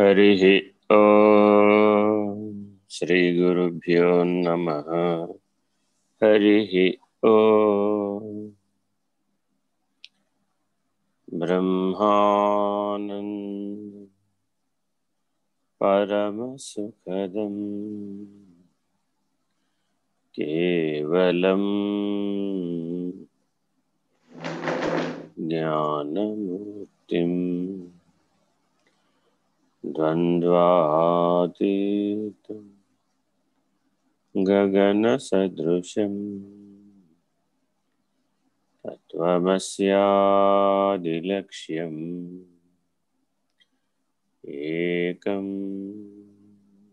हरिः ॐ श्रीगुरुभ्यो नमः। हरिः ॐ ब्रह्मानन्द परमसुखदम्। केवलम् ज्ञानमूर्तिम्। ద్వంద్వాతీతం గగనసదృశం తత్వమస్యాదిలక్ష్యం ఏకం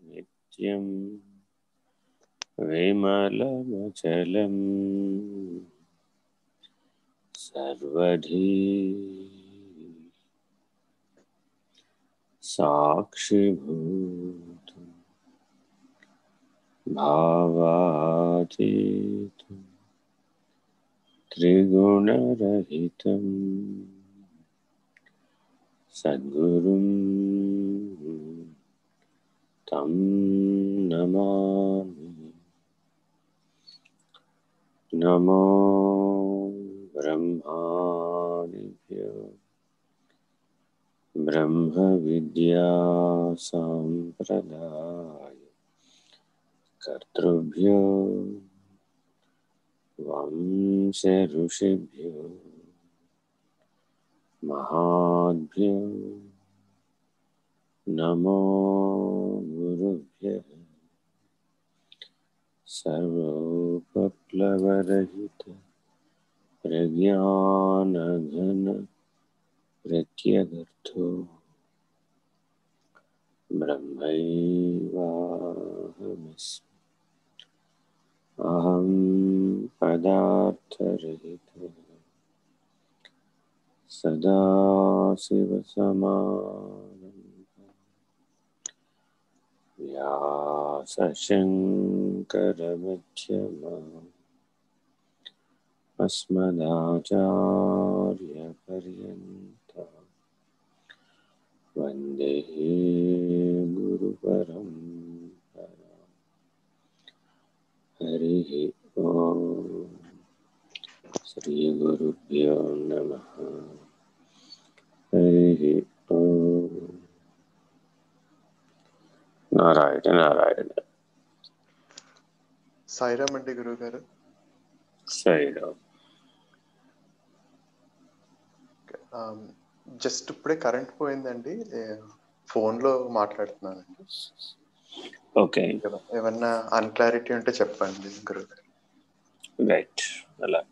నిత్యం విమలమచలం. సర్వధీ साक्षिभूतं भावातीतं त्रिगुणरहितं सद्गुरुं तं नमामि। नमो ब्रह्मादिभ्यो। ब्रह्मविद्यासाम्प्रदाय कर्तृभ्यो वंशऋषिभ्यो महाभ्यो नमो गुरुभ्यः सर्वोपप्लवरहित प्रज्ञानघन प्रत्यगर्थो ब्रह्मैवाहमस्मि। अहं पदार्थरहितः। सदाशिवसमानन्दः व्यासशङ्करमध्यमा अस्मदाचार्यपर्यन्ता। वन्दे गुरुपरं हरिः ॐ श्रीगुरुभ्यो नमः हरिः ॐ నారాయణ నారాయణ సాయిరామ్ అండి గురువు గారు సైరామ్ జస్ట్ ఇప్పుడే కరెంట్ పోయిందండి. ఫోన్లో మాట్లాడుతున్నానండి. ఓకే. ఏమన్నా అన్క్లారిటీ ఉంటే చెప్పండి రైట్. అలా.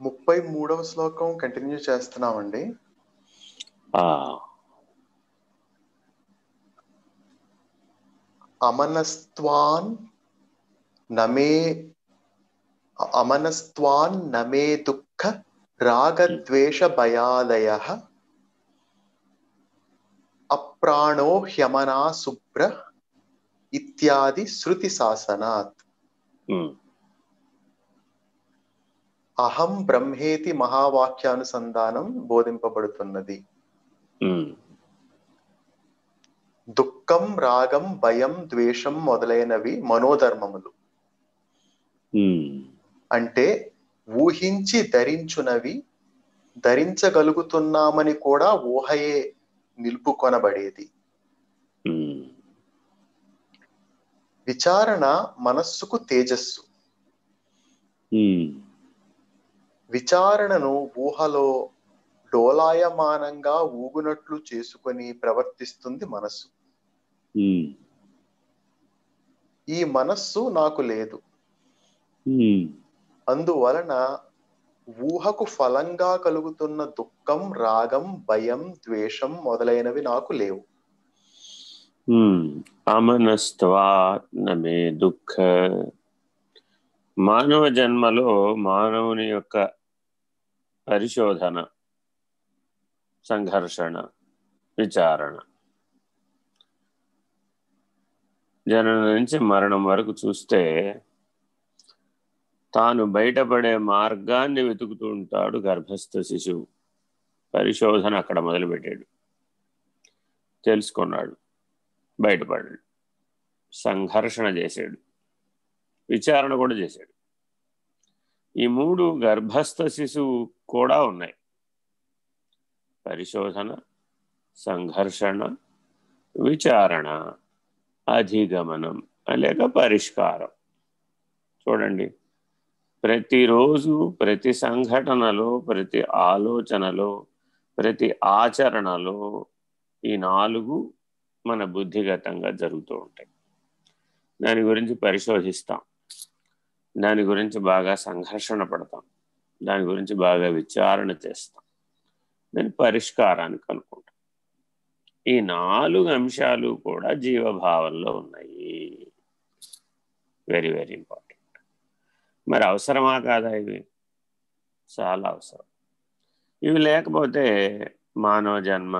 ముప్పై మూడవ శ్లోకం కంటిన్యూ చేస్తున్నామండి. అమనస్త్వాన్ నమే అమనస్త్వాన్ నమే దుఃఖ రాగద్వేష భయాదయ అప్రాణో హ్యమనా శుభ్ర ఇత్యాది శృతి శాసనాత్ అహం బ్రహ్మేతి మహావాక్యానుసంధానం బోధింపబడుతున్నది దుఃఖం రాగం భయం ద్వేషం మొదలైనవి మనోధర్మములు అంటే ఊహించి ధరించునవి ధరించగలుగుతున్నామని కూడా ఊహయే నిలుపుకొనబడేది. విచారణ మనస్సుకు తేజస్సు. విచారణను ఊహలో డోలాయమానంగా ఊగునట్లు చేసుకొని ప్రవర్తిస్తుంది మనస్సు. ఈ మనస్సు నాకు లేదు. అందువలన ఊహకు ఫలంగా కలుగుతున్న దుఃఖం రాగం భయం ద్వేషం మొదలైనవి నాకు లేవు. ఉమ్. అమనస్త్వా నమే దుఃఖ. మానవ జన్మలో మానవుని యొక్క పరిశోధన సంఘర్షణ విచారణ. జనం నుంచి మరణం వరకు చూస్తే తాను బయటపడే మార్గాన్ని వెతుకుతూ ఉంటాడు గర్భస్థ శిశువు. పరిశోధన అక్కడ మొదలుపెట్టాడు. తెలుసుకున్నాడు. బయటపడాడు సంఘర్షణ చేశాడు. విచారణ కూడా చేశాడు. ఈ మూడు గర్భస్థ శిశువు కూడా ఉన్నాయి. పరిశోధన సంఘర్షణ విచారణ అధిగమనం లేక పరిష్కారం. చూడండి. ప్రతిరోజు ప్రతి సంఘటనలో ప్రతి ఆలోచనలో ప్రతి ఆచరణలో ఈ నాలుగు మన బుద్ధిగతంగా జరుగుతూ ఉంటాయి. దాని గురించి పరిశోధిస్తాం. దాని గురించి బాగా సంఘర్షణ పడతాం. దాని గురించి బాగా విచారణ చేస్తాం. దాని పరిష్కారాన్ని కనుక్కుంటాం. ఈ నాలుగు అంశాలు కూడా జీవభావంలో ఉన్నాయి. వెరీ వెరీ ఇంపార్టెంట్ మరి అవసరమా కాదా ఇవి? చాలా అవసరం. ఇవి లేకపోతే మానవ జన్మ